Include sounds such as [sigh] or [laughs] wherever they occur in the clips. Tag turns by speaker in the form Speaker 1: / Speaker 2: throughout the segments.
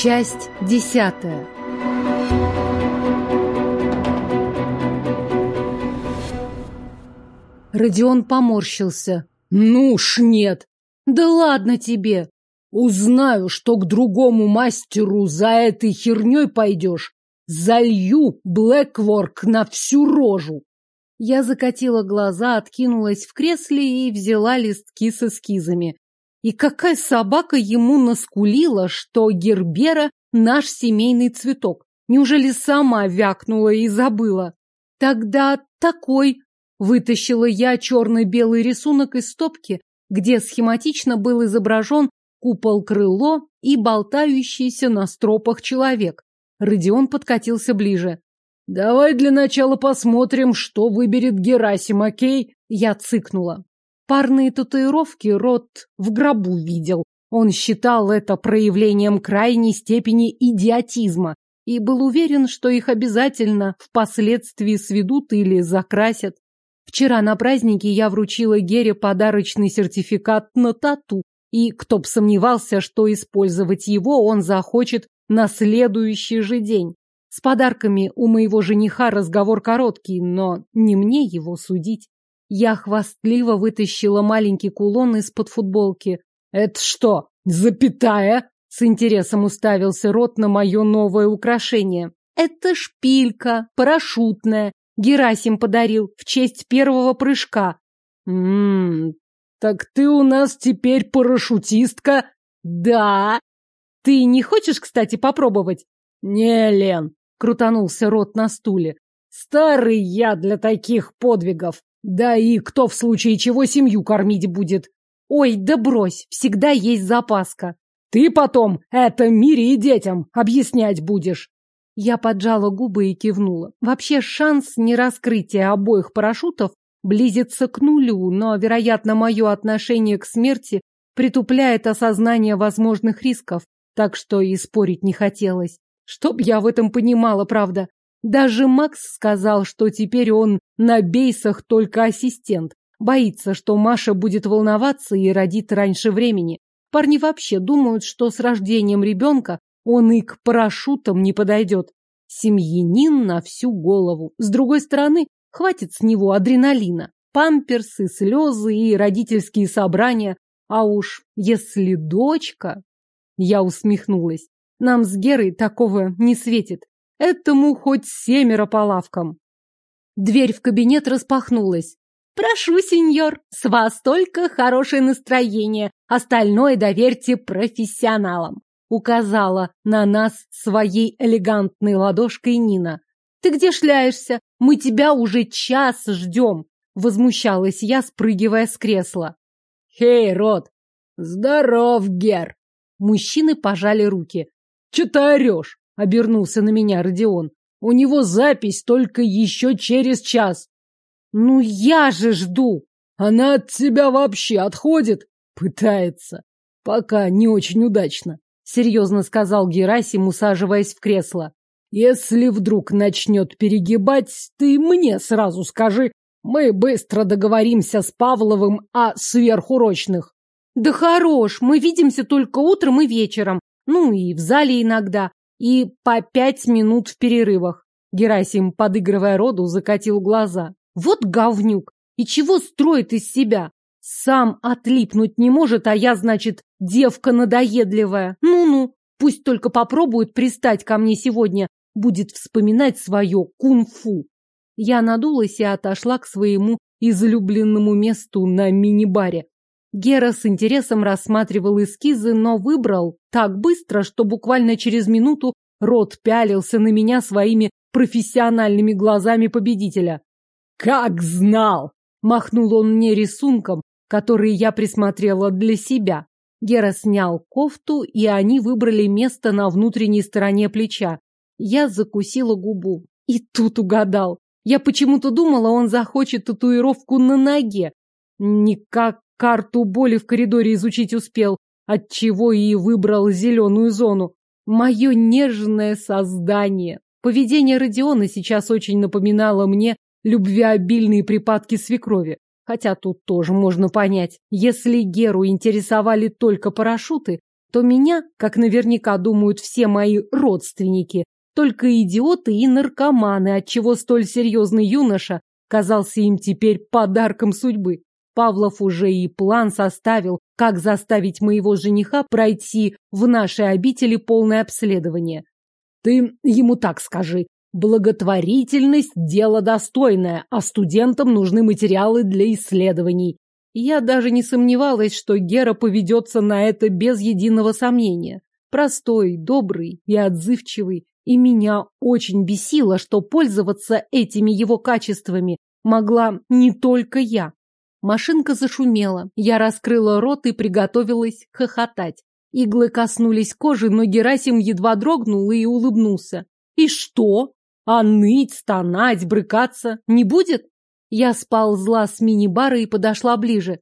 Speaker 1: Часть десятая. Родион поморщился.
Speaker 2: Ну уж нет.
Speaker 1: Да ладно тебе.
Speaker 2: Узнаю, что к другому мастеру за этой херней пойдешь. Залью Блэкворк на всю рожу.
Speaker 1: Я закатила глаза, откинулась в кресле и взяла листки с эскизами. И какая собака ему наскулила, что Гербера наш семейный цветок? Неужели сама вякнула и забыла? Тогда такой. Вытащила я черно-белый рисунок из стопки, где схематично был изображен купол-крыло и болтающийся на стропах человек. Родион подкатился ближе.
Speaker 2: «Давай для начала посмотрим, что выберет Герасим, окей?»
Speaker 1: Я цыкнула. Парные татуировки рот в гробу видел. Он считал это проявлением крайней степени идиотизма и был уверен, что их обязательно впоследствии сведут или закрасят. Вчера на празднике я вручила Гере подарочный сертификат на тату, и кто б сомневался, что использовать его он захочет на следующий же день. С подарками у моего жениха разговор короткий, но не мне его судить. Я хвастливо вытащила маленький кулон из-под футболки.
Speaker 2: «Это что, запятая?»
Speaker 1: С интересом уставился рот на мое новое украшение. «Это шпилька, парашютная. Герасим подарил в честь первого прыжка».
Speaker 2: «Ммм, так ты у нас теперь парашютистка?»
Speaker 1: «Да». «Ты не хочешь, кстати, попробовать?»
Speaker 2: «Не, Лен», — крутанулся рот на стуле. «Старый я для таких подвигов. Да и кто в случае чего семью кормить будет?
Speaker 1: Ой, да брось, всегда есть запаска.
Speaker 2: Ты потом это Мире и детям объяснять будешь.
Speaker 1: Я поджала губы и кивнула. Вообще шанс нераскрытия обоих парашютов близится к нулю, но, вероятно, мое отношение к смерти притупляет осознание возможных рисков, так что и спорить не хотелось. Чтоб я в этом понимала, правда. Даже Макс сказал, что теперь он на бейсах только ассистент. Боится, что Маша будет волноваться и родит раньше времени. Парни вообще думают, что с рождением ребенка он и к парашютам не подойдет. Семьянин на всю голову. С другой стороны, хватит с него адреналина. Памперсы, слезы и родительские собрания. А уж если дочка... Я усмехнулась. Нам с Герой такого не светит. Этому хоть семеро по лавкам. Дверь в кабинет распахнулась. «Прошу, сеньор, с вас только хорошее настроение, остальное доверьте профессионалам», указала на нас своей элегантной ладошкой Нина. «Ты где шляешься? Мы тебя уже час ждем!» Возмущалась я, спрыгивая с кресла.
Speaker 2: «Хей, Рот! Здоров, Гер!»
Speaker 1: Мужчины пожали руки.
Speaker 2: «Че ты орешь?» Обернулся на меня Родион. У него запись только еще через час.
Speaker 1: Ну я же жду.
Speaker 2: Она от тебя вообще отходит? Пытается. Пока не очень удачно. Серьезно сказал Герасим, усаживаясь в кресло. Если вдруг начнет перегибать, ты мне сразу скажи. Мы быстро договоримся с Павловым о сверхурочных.
Speaker 1: Да хорош, мы видимся только утром и вечером. Ну и в зале иногда и по пять минут в перерывах. Герасим, подыгрывая роду, закатил глаза. Вот говнюк! И чего строит из себя? Сам отлипнуть не может, а я, значит, девка надоедливая. Ну-ну, пусть только попробует пристать ко мне сегодня, будет вспоминать свое кунг-фу. Я надулась и отошла к своему излюбленному месту на мини-баре. Гера с интересом рассматривал эскизы, но выбрал так быстро, что буквально через минуту рот пялился на меня своими профессиональными глазами победителя.
Speaker 2: «Как знал!» — махнул он мне рисунком, который я присмотрела для себя.
Speaker 1: Гера снял кофту, и они выбрали место на внутренней стороне плеча. Я закусила губу. И тут угадал. Я почему-то думала, он захочет татуировку на ноге. Никак Карту боли в коридоре изучить успел, отчего и выбрал зеленую зону. Мое нежное создание. Поведение Родиона сейчас очень напоминало мне любвеобильные припадки свекрови. Хотя тут тоже можно понять. Если Геру интересовали только парашюты, то меня, как наверняка думают все мои родственники, только идиоты и наркоманы, отчего столь серьезный юноша казался им теперь подарком судьбы. Павлов уже и план составил, как заставить моего жениха пройти в нашей обители полное обследование. Ты ему так скажи. Благотворительность – дело достойное, а студентам нужны материалы для исследований. Я даже не сомневалась, что Гера поведется на это без единого сомнения. Простой, добрый и отзывчивый. И меня очень бесило, что пользоваться этими его качествами могла не только я. Машинка зашумела. Я раскрыла рот и приготовилась хохотать. Иглы коснулись кожи, но Герасим едва дрогнул и улыбнулся. И что? А ныть, стонать, брыкаться не будет? Я сползла с мини-бара и подошла ближе.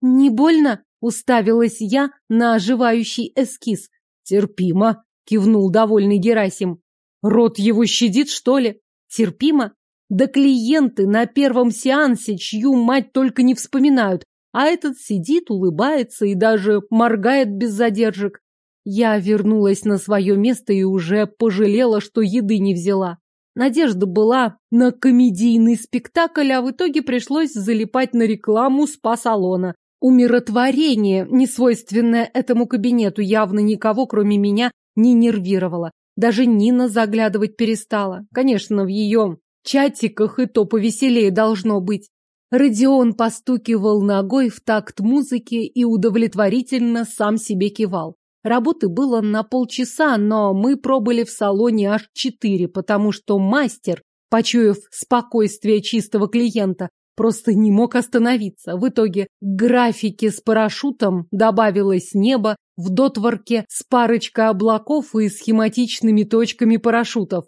Speaker 1: Не больно? Уставилась я на оживающий эскиз. Терпимо, кивнул довольный Герасим. Рот его щадит, что ли? Терпимо? Да клиенты на первом сеансе, чью мать только не вспоминают, а этот сидит, улыбается и даже моргает без задержек. Я вернулась на свое место и уже пожалела, что еды не взяла. Надежда была на комедийный спектакль, а в итоге пришлось залипать на рекламу спа-салона. Умиротворение, несвойственное этому кабинету, явно никого, кроме меня, не нервировало. Даже Нина заглядывать перестала. Конечно, в ее чатиках и то повеселее должно быть. Родион постукивал ногой в такт музыки и удовлетворительно сам себе кивал. Работы было на полчаса, но мы пробыли в салоне аж четыре, потому что мастер, почуяв спокойствие чистого клиента, просто не мог остановиться. В итоге к графике с парашютом добавилось небо, в дотворке с парочкой облаков и схематичными точками парашютов.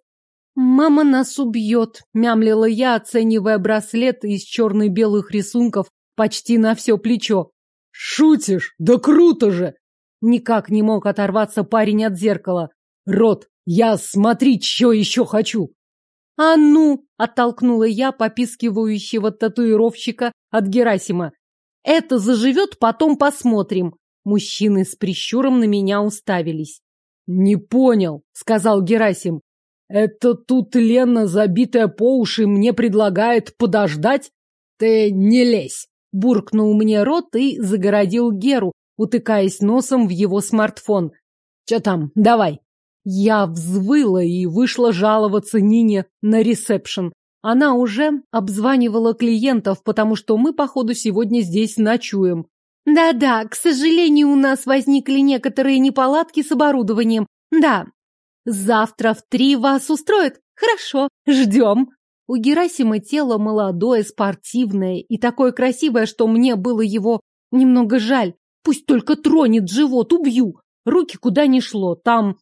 Speaker 1: «Мама нас убьет», — мямлила я, оценивая браслет из черно-белых рисунков почти на все плечо.
Speaker 2: «Шутишь? Да круто же!»
Speaker 1: Никак не мог оторваться парень от зеркала.
Speaker 2: «Рот, я смотреть что еще хочу!»
Speaker 1: «А ну!» — оттолкнула я попискивающего татуировщика от Герасима. «Это заживет, потом посмотрим!» Мужчины с прищуром на меня уставились.
Speaker 2: «Не понял», — сказал Герасим. Это тут Лена, забитая по уши, мне предлагает подождать? Ты не лезь!
Speaker 1: Буркнул мне рот и загородил Геру, утыкаясь носом в его смартфон.
Speaker 2: Че там? Давай.
Speaker 1: Я взвыла и вышла жаловаться Нине на ресепшн. Она уже обзванивала клиентов, потому что мы, походу, сегодня здесь ночуем. Да-да, к сожалению, у нас возникли некоторые неполадки с оборудованием. Да, Завтра в три вас устроит? Хорошо, ждем. У Герасима тело молодое, спортивное и такое красивое, что мне было его немного жаль. Пусть только тронет живот, убью. Руки куда ни шло, там...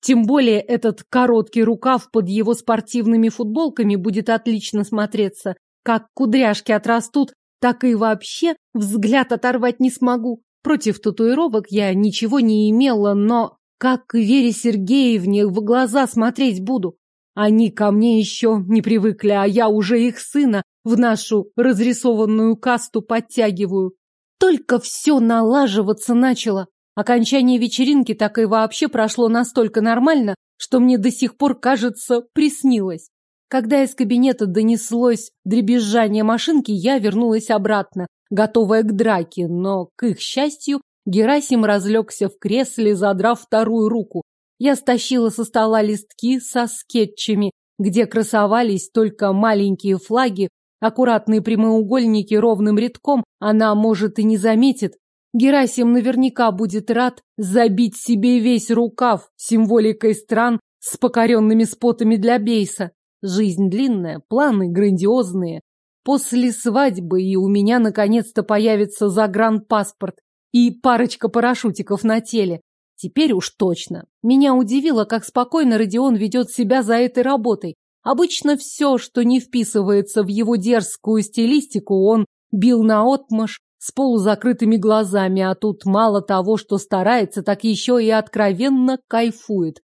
Speaker 1: Тем более этот короткий рукав под его спортивными футболками будет отлично смотреться. Как кудряшки отрастут, так и вообще взгляд оторвать не смогу. Против татуировок я ничего не имела, но как к Вере Сергеевне в глаза смотреть буду? Они ко мне еще не привыкли, а я уже их сына в нашу разрисованную касту подтягиваю. Только все налаживаться начало. Окончание вечеринки так и вообще прошло настолько нормально, что мне до сих пор, кажется, приснилось. Когда из кабинета донеслось дребезжание машинки, я вернулась обратно, готовая к драке, но, к их счастью, Герасим разлегся в кресле, задрав вторую руку. Я стащила со стола листки со скетчами, где красовались только маленькие флаги, аккуратные прямоугольники ровным рядком, она, может, и не заметит. Герасим наверняка будет рад забить себе весь рукав символикой стран с покоренными спотами для бейса. Жизнь длинная, планы грандиозные. После свадьбы и у меня наконец-то появится загранпаспорт и парочка парашютиков на теле. Теперь уж точно. Меня удивило, как спокойно Родион ведет себя за этой работой. Обычно все, что не вписывается в его дерзкую стилистику, он бил наотмашь с полузакрытыми глазами, а тут мало того, что старается, так еще и откровенно кайфует.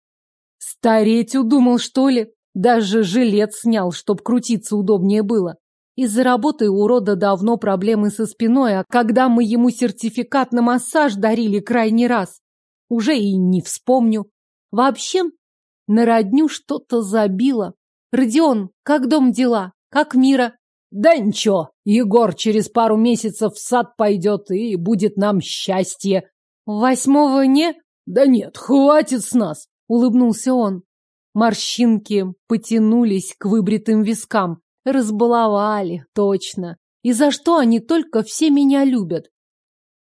Speaker 1: Стареть удумал, что ли? Даже жилет снял, чтоб крутиться удобнее было. Из-за работы у рода давно проблемы со спиной, а когда мы ему сертификат на массаж дарили крайний раз, уже и не вспомню. Вообще, на родню что-то забило. Родион, как дом дела? Как мира?
Speaker 2: Да ничего, Егор через пару месяцев в сад пойдет, и будет нам счастье.
Speaker 1: Восьмого не?
Speaker 2: Да нет, хватит с нас,
Speaker 1: улыбнулся он. Морщинки потянулись к выбритым вискам. Разбаловали, точно. И за что они только все меня любят?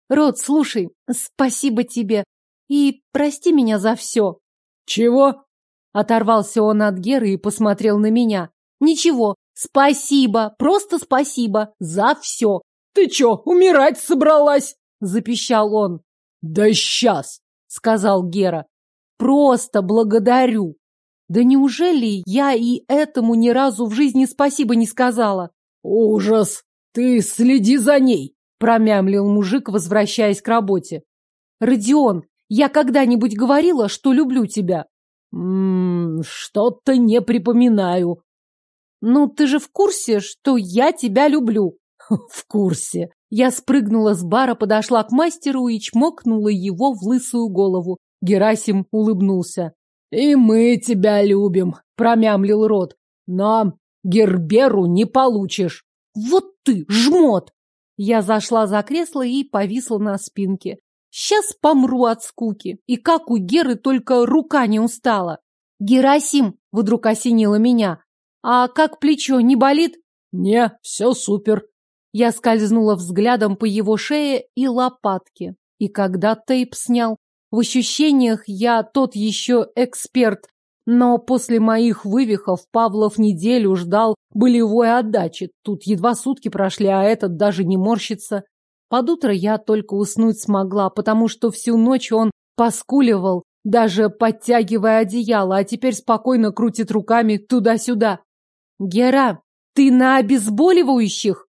Speaker 1: Род, слушай, спасибо тебе. И прости меня за все.
Speaker 2: Чего?
Speaker 1: Оторвался он от Геры и посмотрел на меня. Ничего, спасибо, просто спасибо за все.
Speaker 2: Ты чё, умирать собралась?
Speaker 1: Запищал он.
Speaker 2: Да сейчас,
Speaker 1: сказал Гера. Просто благодарю. Да неужели я и этому ни разу в жизни спасибо не сказала?
Speaker 2: Ужас! Ты следи за ней!
Speaker 1: Промямлил мужик, возвращаясь к работе. Родион, я когда-нибудь говорила, что люблю тебя?
Speaker 2: Ммм, что-то не припоминаю.
Speaker 1: Ну, ты же в курсе, что я тебя люблю? [laughs]
Speaker 2: В курсе.
Speaker 1: Я спрыгнула с бара, подошла к мастеру и чмокнула его в лысую голову. Герасим улыбнулся.
Speaker 2: «И мы тебя любим», — промямлил рот. «Но Герберу не получишь».
Speaker 1: «Вот ты, жмот!» Я зашла за кресло и повисла на спинке. Сейчас помру от скуки. И как у Геры только рука не устала. «Герасим!» — вдруг осенило меня. «А как плечо, не болит?»
Speaker 2: «Не, все супер».
Speaker 1: Я скользнула взглядом по его шее и лопатке. И когда тейп снял, в ощущениях я тот еще эксперт, но после моих вывихов Павлов неделю ждал болевой отдачи. Тут едва сутки прошли, а этот даже не морщится. Под утро я только уснуть смогла, потому что всю ночь он поскуливал, даже подтягивая одеяло, а теперь спокойно крутит руками туда-сюда. «Гера, ты на обезболивающих?»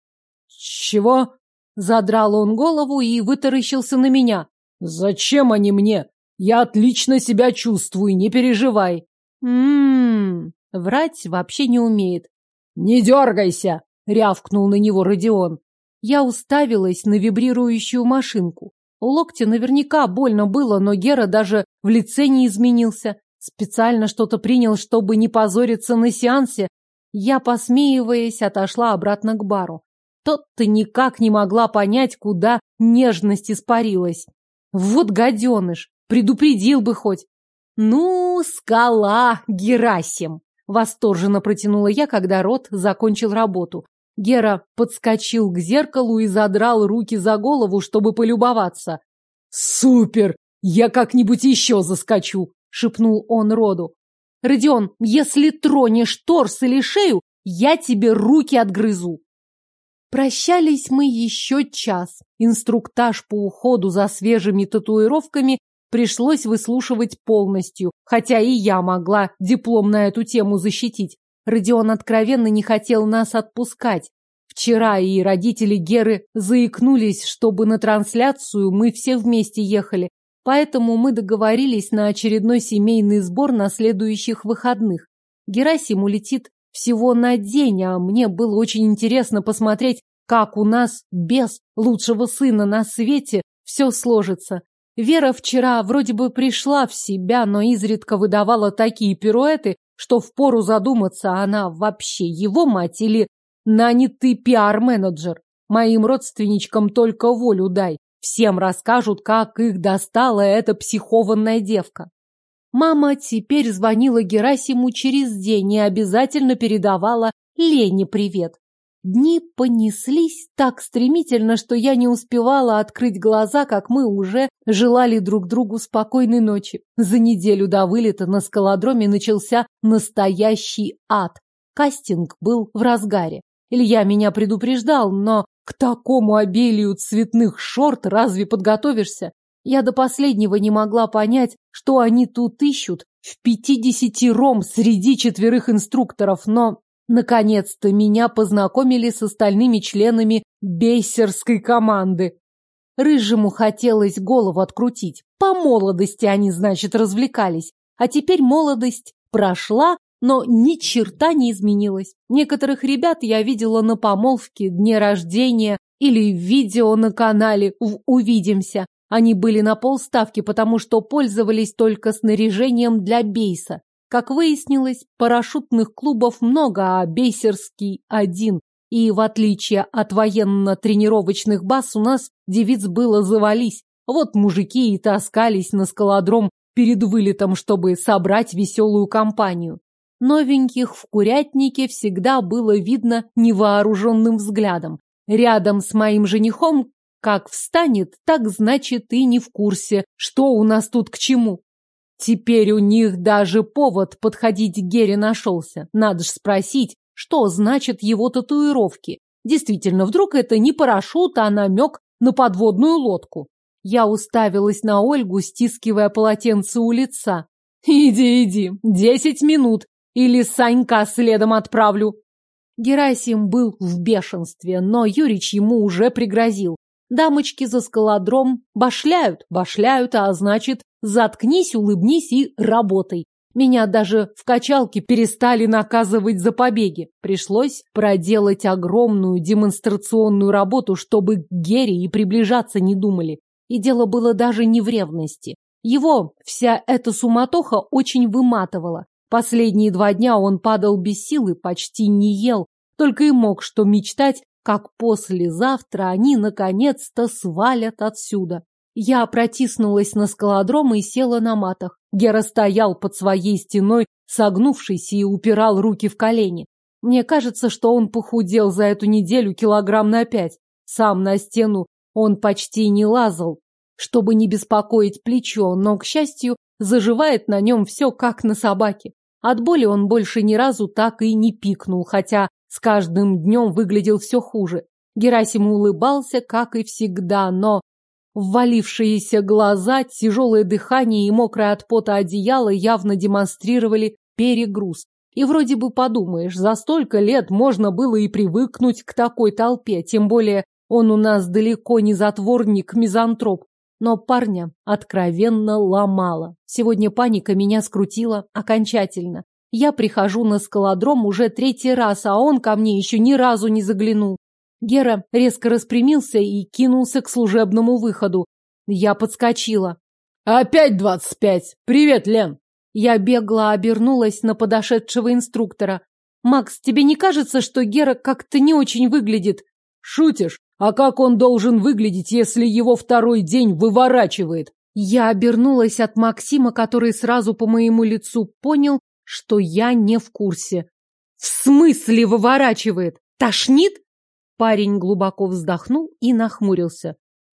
Speaker 2: «Чего?»
Speaker 1: Задрал он голову и вытаращился на меня.
Speaker 2: Зачем они мне? Я отлично себя чувствую, не переживай.
Speaker 1: Ммм, врать вообще не умеет.
Speaker 2: Не дергайся, рявкнул на него Родион.
Speaker 1: Я уставилась на вибрирующую машинку. У локтя наверняка больно было, но Гера даже в лице не изменился. Специально что-то принял, чтобы не позориться на сеансе. Я, посмеиваясь, отошла обратно к бару. Тот-то никак не могла понять, куда нежность испарилась. Вот гаденыш, предупредил бы хоть. Ну, скала, Герасим! Восторженно протянула я, когда Рот закончил работу. Гера подскочил к зеркалу и задрал руки за голову, чтобы полюбоваться.
Speaker 2: «Супер! Я как-нибудь еще заскочу!» — шепнул он Роду.
Speaker 1: «Родион, если тронешь торс или шею, я тебе руки отгрызу!» Прощались мы еще час. Инструктаж по уходу за свежими татуировками пришлось выслушивать полностью, хотя и я могла диплом на эту тему защитить. Родион откровенно не хотел нас отпускать. Вчера и родители Геры заикнулись, чтобы на трансляцию мы все вместе ехали, поэтому мы договорились на очередной семейный сбор на следующих выходных. Герасим улетит всего на день, а мне было очень интересно посмотреть, как у нас без лучшего сына на свете все сложится. Вера вчера вроде бы пришла в себя, но изредка выдавала такие пируэты, что впору задуматься, она вообще его мать или нанятый пиар-менеджер. Моим родственничкам только волю дай. Всем расскажут, как их достала эта психованная девка. Мама теперь звонила Герасиму через день и обязательно передавала Лене привет. Дни понеслись так стремительно, что я не успевала открыть глаза, как мы уже желали друг другу спокойной ночи. За неделю до вылета на скалодроме начался настоящий ад. Кастинг был в разгаре. Илья меня предупреждал, но к такому обилию цветных шорт разве подготовишься? Я до последнего не могла понять, что они тут ищут в пятидесяти ром среди четверых инструкторов, но, наконец-то, меня познакомили с остальными членами бейсерской команды. Рыжему хотелось голову открутить. По молодости они, значит, развлекались. А теперь молодость прошла, но ни черта не изменилась. Некоторых ребят я видела на помолвке, дне рождения или в видео на канале в «Увидимся», Они были на полставки, потому что пользовались только снаряжением для бейса. Как выяснилось, парашютных клубов много, а бейсерский один. И в отличие от военно-тренировочных баз у нас девиц было завались. Вот мужики и таскались на скалодром перед вылетом, чтобы собрать веселую компанию. Новеньких в курятнике всегда было видно невооруженным взглядом. Рядом с моим женихом как встанет, так значит и не в курсе, что у нас тут к чему. Теперь у них даже повод подходить Гере нашелся. Надо ж спросить, что значит его татуировки. Действительно, вдруг это не парашют, а намек на подводную лодку. Я уставилась на Ольгу, стискивая полотенце у лица. «Иди, иди, десять минут, или Санька следом отправлю». Герасим был в бешенстве, но Юрич ему уже пригрозил. Дамочки за скалодром башляют, башляют, а значит, заткнись, улыбнись и работай. Меня даже в качалке перестали наказывать за побеги. Пришлось проделать огромную демонстрационную работу, чтобы к Гере и приближаться не думали. И дело было даже не в ревности. Его вся эта суматоха очень выматывала. Последние два дня он падал без силы, почти не ел, только и мог что мечтать как послезавтра они наконец-то свалят отсюда. Я протиснулась на скалодром и села на матах. Гера стоял под своей стеной, согнувшись и упирал руки в колени. Мне кажется, что он похудел за эту неделю килограмм на пять. Сам на стену он почти не лазал, чтобы не беспокоить плечо, но, к счастью, заживает на нем все как на собаке. От боли он больше ни разу так и не пикнул, хотя с каждым днем выглядел все хуже. Герасим улыбался, как и всегда, но ввалившиеся глаза, тяжелое дыхание и мокрое от пота одеяло явно демонстрировали перегруз. И вроде бы подумаешь, за столько лет можно было и привыкнуть к такой толпе, тем более он у нас далеко не затворник-мизантроп. Но парня откровенно ломало. Сегодня паника меня скрутила окончательно. Я прихожу на скалодром уже третий раз, а он ко мне еще ни разу не заглянул. Гера резко распрямился и кинулся к служебному выходу. Я подскочила. «Опять двадцать пять! Привет, Лен!» Я бегло обернулась на подошедшего инструктора. «Макс, тебе не кажется, что Гера как-то не очень выглядит?» «Шутишь? А как он должен выглядеть, если его второй день выворачивает?» Я обернулась от Максима, который сразу по моему лицу понял, что я не в курсе. В смысле выворачивает? Тошнит? Парень глубоко вздохнул и нахмурился.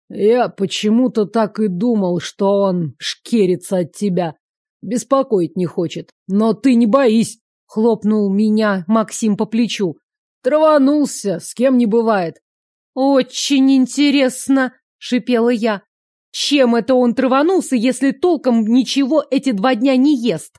Speaker 1: Я почему-то так и думал, что он шкерится от тебя. Беспокоить не хочет. Но ты не боись, хлопнул меня Максим по плечу. Траванулся, с кем не бывает. Очень интересно, шипела я. Чем это он траванулся, если толком ничего эти два дня не ест?